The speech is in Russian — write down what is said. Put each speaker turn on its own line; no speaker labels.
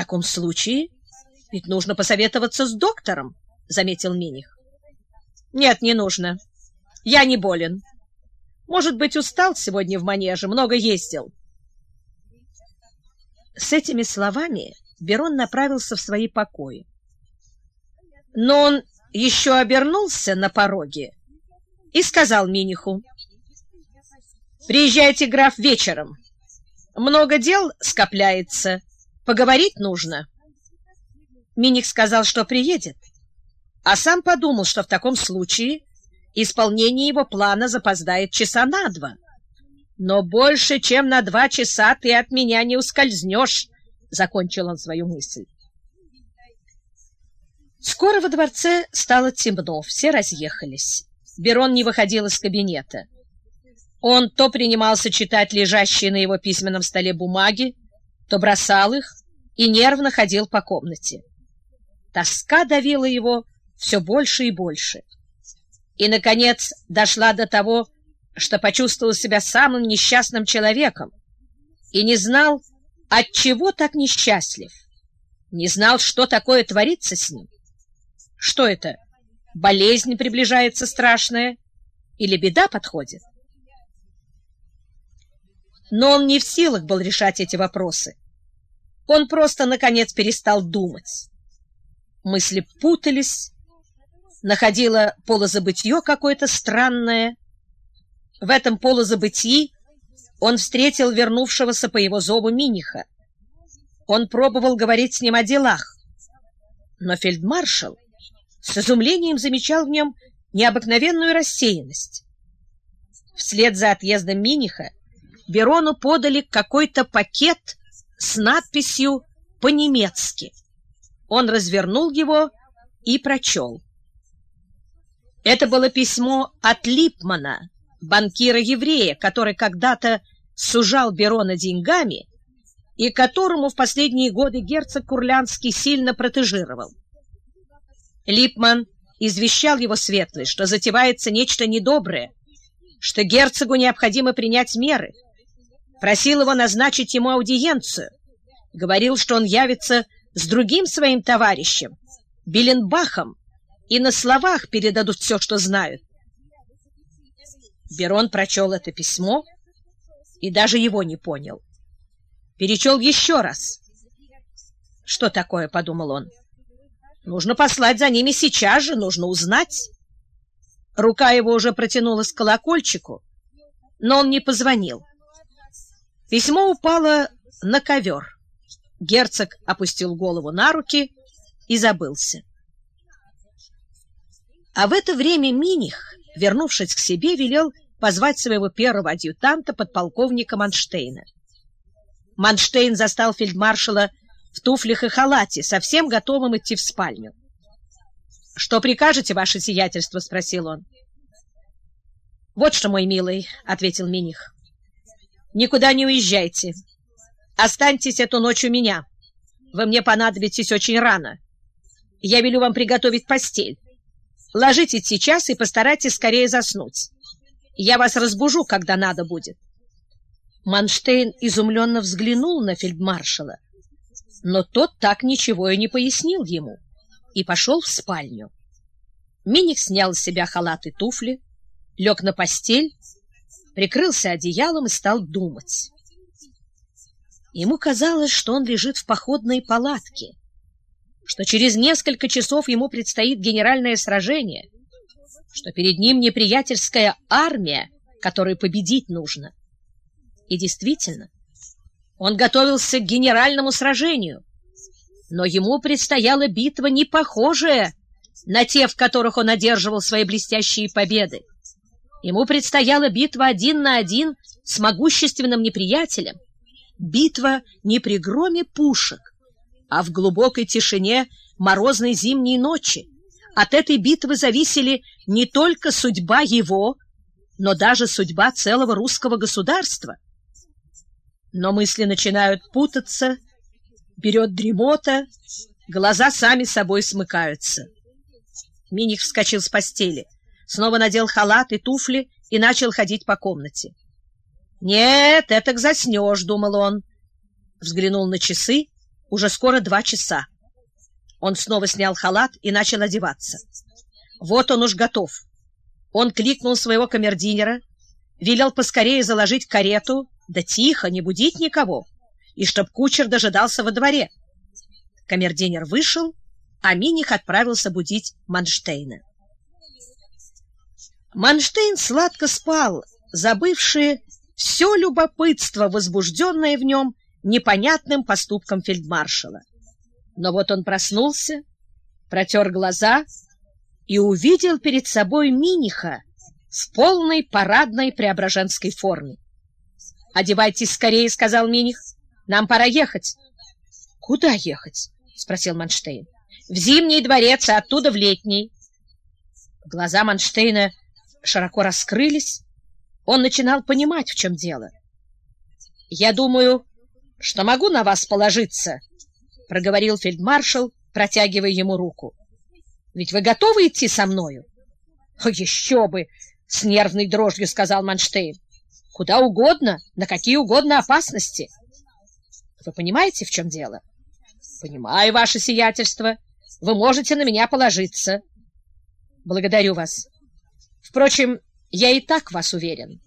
таком случае ведь нужно посоветоваться с доктором, — заметил Миних. — Нет, не нужно. Я не болен. Может быть, устал сегодня в манеже, много ездил. С этими словами Берон направился в свои покои. Но он еще обернулся на пороге и сказал Миниху, «Приезжайте, граф, вечером. Много дел скопляется, поговорить нужно». Миних сказал, что приедет, а сам подумал, что в таком случае исполнение его плана запоздает часа на два. Но больше, чем на два часа ты от меня не ускользнешь, — закончил он свою мысль. Скоро во дворце стало темно, все разъехались. Берон не выходил из кабинета. Он то принимался читать лежащие на его письменном столе бумаги, то бросал их и нервно ходил по комнате. Тоска давила его все больше и больше. И, наконец, дошла до того, что почувствовал себя самым несчастным человеком и не знал, от чего так несчастлив, не знал, что такое творится с ним. Что это? Болезнь приближается страшная? Или беда подходит? Но он не в силах был решать эти вопросы. Он просто, наконец, перестал думать. Мысли путались, находило полозабытье какое-то странное. В этом полозабытии он встретил вернувшегося по его зову Миниха. Он пробовал говорить с ним о делах, но фельдмаршал с изумлением замечал в нем необыкновенную рассеянность. Вслед за отъездом Миниха Берону подали какой-то пакет с надписью по-немецки. Он развернул его и прочел. Это было письмо от Липмана, банкира-еврея, который когда-то сужал Берона деньгами и которому в последние годы герцог Курлянский сильно протежировал. Липман извещал его светлость, что затевается нечто недоброе, что герцогу необходимо принять меры, просил его назначить ему аудиенцию, говорил, что он явится с другим своим товарищем, Беленбахом, и на словах передадут все, что знают. Берон прочел это письмо и даже его не понял. Перечел еще раз. «Что такое?» — подумал он. «Нужно послать за ними сейчас же, нужно узнать». Рука его уже протянулась к колокольчику, но он не позвонил. Письмо упало на ковер. Герцог опустил голову на руки и забылся. А в это время Миних, вернувшись к себе, велел позвать своего первого адъютанта, подполковника Манштейна. Манштейн застал фельдмаршала в туфлях и халате, совсем готовым идти в спальню. — Что прикажете, ваше сиятельство? — спросил он. — Вот что, мой милый, — ответил Миних. — Никуда не уезжайте. Останьтесь эту ночь у меня. Вы мне понадобитесь очень рано. Я велю вам приготовить постель. Ложитесь сейчас и постарайтесь скорее заснуть. Я вас разбужу, когда надо будет. Манштейн изумленно взглянул на фельдмаршала, но тот так ничего и не пояснил ему и пошел в спальню. Миник снял с себя халат и туфли, лег на постель, прикрылся одеялом и стал думать. Ему казалось, что он лежит в походной палатке, что через несколько часов ему предстоит генеральное сражение, что перед ним неприятельская армия, которую победить нужно. И действительно, он готовился к генеральному сражению, но ему предстояла битва не похожая на те, в которых он одерживал свои блестящие победы. Ему предстояла битва один на один с могущественным неприятелем, битва не при громе пушек, а в глубокой тишине морозной зимней ночи. От этой битвы зависели не только судьба его, но даже судьба целого русского государства. Но мысли начинают путаться, берет дремота, глаза сами собой смыкаются. Миних вскочил с постели, снова надел халат и туфли и начал ходить по комнате. «Нет, это заснешь», — думал он. Взглянул на часы Уже скоро два часа. Он снова снял халат и начал одеваться. Вот он уж готов. Он кликнул своего камердинера, велел поскорее заложить карету, да тихо, не будить никого, и чтоб кучер дожидался во дворе. Камердинер вышел, а Миних отправился будить Манштейна. Манштейн сладко спал, забывший все любопытство, возбужденное в нем непонятным поступком фельдмаршала. Но вот он проснулся, протер глаза и увидел перед собой Миниха в полной парадной преображенской форме. «Одевайтесь скорее», — сказал Миних. «Нам пора ехать». «Куда ехать?» — спросил Манштейн. «В Зимний дворец, а оттуда в Летний». Глаза Манштейна широко раскрылись. Он начинал понимать, в чем дело. «Я думаю, что могу на вас положиться», — проговорил фельдмаршал, протягивая ему руку. «Ведь вы готовы идти со мною?» «Еще бы!» — с нервной дрожью сказал Манштейн. «Куда угодно, на какие угодно опасности». «Вы понимаете, в чем дело?» «Понимаю, ваше сиятельство. Вы можете на меня положиться». «Благодарю вас. Впрочем, я и так вас уверен».